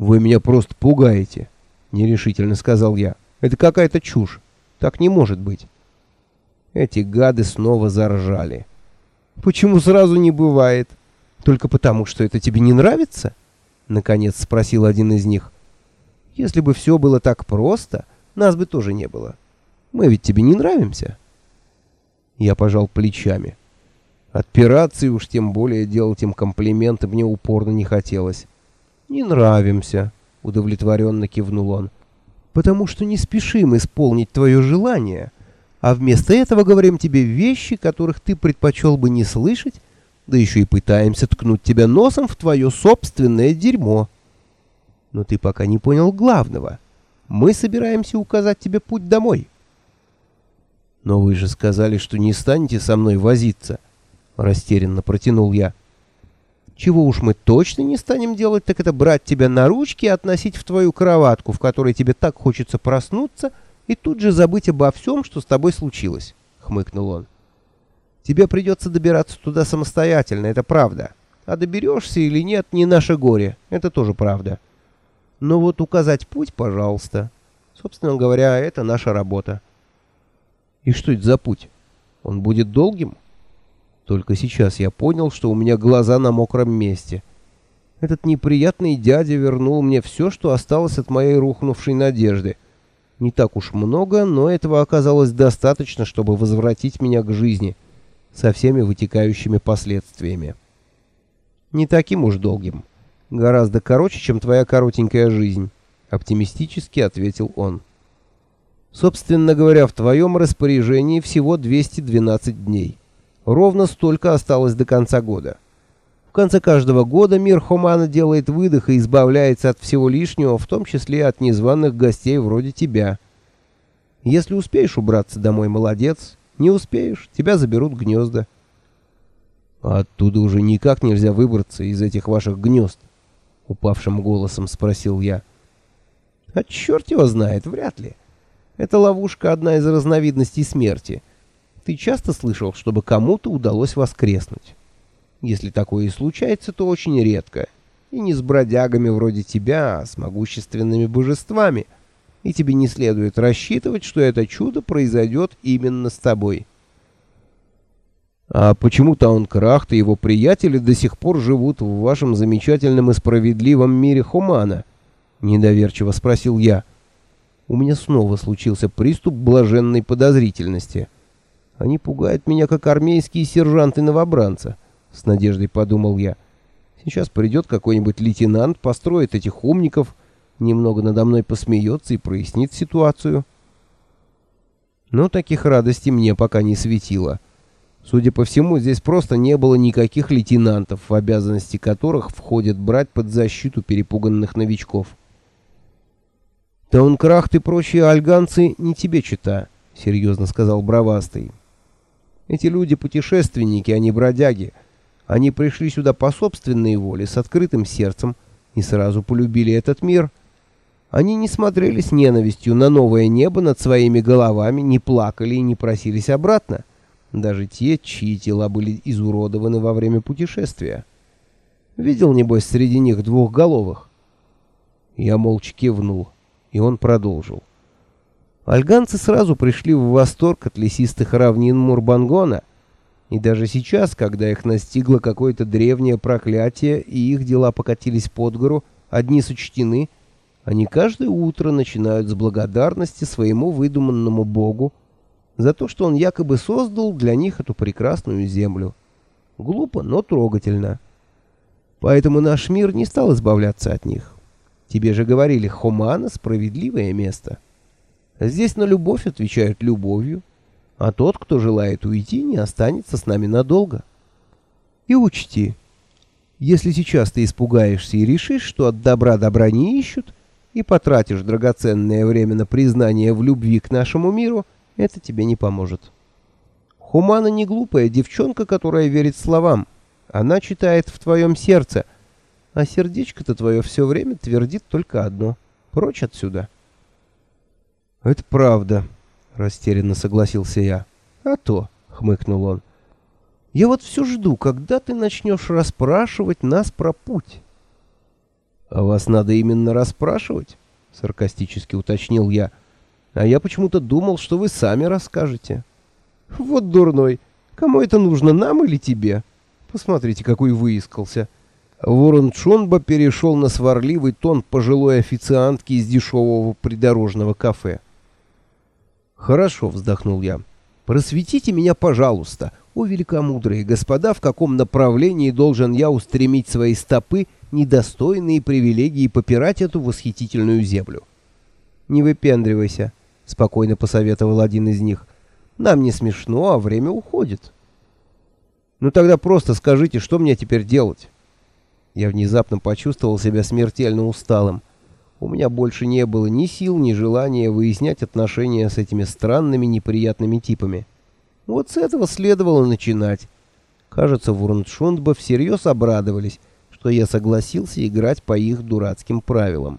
«Вы меня просто пугаете», — нерешительно сказал я. «Это какая-то чушь. Так не может быть». Эти гады снова заржали. «Почему сразу не бывает? Только потому, что это тебе не нравится?» Наконец спросил один из них. «Если бы все было так просто, нас бы тоже не было. Мы ведь тебе не нравимся?» Я пожал плечами. Отпираться и уж тем более делать им комплименты мне упорно не хотелось. «Не нравимся», — удовлетворенно кивнул он. «Потому что не спешим исполнить твое желание, а вместо этого говорим тебе вещи, которых ты предпочел бы не слышать, да еще и пытаемся ткнуть тебя носом в твое собственное дерьмо. Но ты пока не понял главного. Мы собираемся указать тебе путь домой». «Но вы же сказали, что не станете со мной возиться», — растерянно протянул я. Чего уж мы точно не станем делать, так это брать тебя на ручки и относить в твою кроватку, в которой тебе так хочется проснуться, и тут же забыть обо всем, что с тобой случилось», — хмыкнул он. «Тебе придется добираться туда самостоятельно, это правда. А доберешься или нет, не наше горе, это тоже правда. Но вот указать путь, пожалуйста. Собственно говоря, это наша работа». «И что это за путь? Он будет долгим?» Только сейчас я понял, что у меня глаза на мокром месте. Этот неприятный дядя вернул мне все, что осталось от моей рухнувшей надежды. Не так уж много, но этого оказалось достаточно, чтобы возвратить меня к жизни со всеми вытекающими последствиями. Не таким уж долгим. Гораздо короче, чем твоя коротенькая жизнь, оптимистически ответил он. Собственно говоря, в твоем распоряжении всего 212 дней. Ровно столько осталось до конца года. В конце каждого года мир Хумана делает выдох и избавляется от всего лишнего, в том числе от незваных гостей вроде тебя. Если успеешь убраться домой, молодец. Не успеешь, тебя заберут гнезда. Оттуда уже никак нельзя выбраться из этих ваших гнезд, упавшим голосом спросил я. А черт его знает, вряд ли. Это ловушка одна из разновидностей смерти — ты часто слышал, чтобы кому-то удалось воскреснуть? Если такое и случается, то очень редко. И не с бродягами вроде тебя, а с могущественными божествами. И тебе не следует рассчитывать, что это чудо произойдет именно с тобой. А почему Таункрахт и его приятели до сих пор живут в вашем замечательном и справедливом мире Хумана? Недоверчиво спросил я. У меня снова случился приступ блаженной подозрительности. — они пугают меня, как армейские сержанты новобранца, — с надеждой подумал я. Сейчас придет какой-нибудь лейтенант, построит этих умников, немного надо мной посмеется и прояснит ситуацию. Но таких радостей мне пока не светило. Судя по всему, здесь просто не было никаких лейтенантов, в обязанности которых входит брать под защиту перепуганных новичков. «Таункрахт и прочие альганцы не тебе чита», — серьезно сказал Бравастый. Эти люди путешественники, а не бродяги. Они пришли сюда по собственной воле, с открытым сердцем, и сразу полюбили этот мир. Они не смотрели с ненавистью на новое небо над своими головами, не плакали и не просились обратно. Даже те, чьи тела были изуродованы во время путешествия. Видел, небось, среди них двухголовых? Я молча кивнул, и он продолжил. Альганцы сразу пришли в восторг от лесистых равнин Мурбангона, и даже сейчас, когда их настигло какое-то древнее проклятие и их дела покатились под гору, одни сочтены, они каждое утро начинают с благодарности своему выдуманному богу за то, что он якобы создал для них эту прекрасную землю. Глупо, но трогательно. Поэтому наш мир не стал избавляться от них. Тебе же говорили, Хумана — справедливое место. — Здесь на любовь отвечают любовью, а тот, кто желает уйти, не останется с нами надолго. И учти, если сейчас ты испугаешься и решишь, что от добра добра не ищут, и потратишь драгоценное время на признание в любви к нашему миру, это тебе не поможет. Хумана не глупая девчонка, которая верит словам. Она читает в твоем сердце, а сердечко-то твое все время твердит только одно — прочь отсюда. «Это правда», — растерянно согласился я. «А то», — хмыкнул он. «Я вот все жду, когда ты начнешь расспрашивать нас про путь». «А вас надо именно расспрашивать?» — саркастически уточнил я. «А я почему-то думал, что вы сами расскажете». «Вот дурной! Кому это нужно, нам или тебе?» «Посмотрите, какой выискался!» Ворон Чонба перешел на сварливый тон пожилой официантки из дешевого придорожного кафе. «Хорошо», — вздохнул я. «Просветите меня, пожалуйста, о великомудрые господа, в каком направлении должен я устремить свои стопы, недостойные привилегии попирать эту восхитительную землю?» «Не выпендривайся», — спокойно посоветовал один из них. «Нам не смешно, а время уходит». «Ну тогда просто скажите, что мне теперь делать?» Я внезапно почувствовал себя смертельно усталым. У меня больше не было ни сил, ни желания выяснять отношения с этими странными неприятными типами. Вот с этого следовало начинать. Кажется, в Урншундба всерьез обрадовались, что я согласился играть по их дурацким правилам.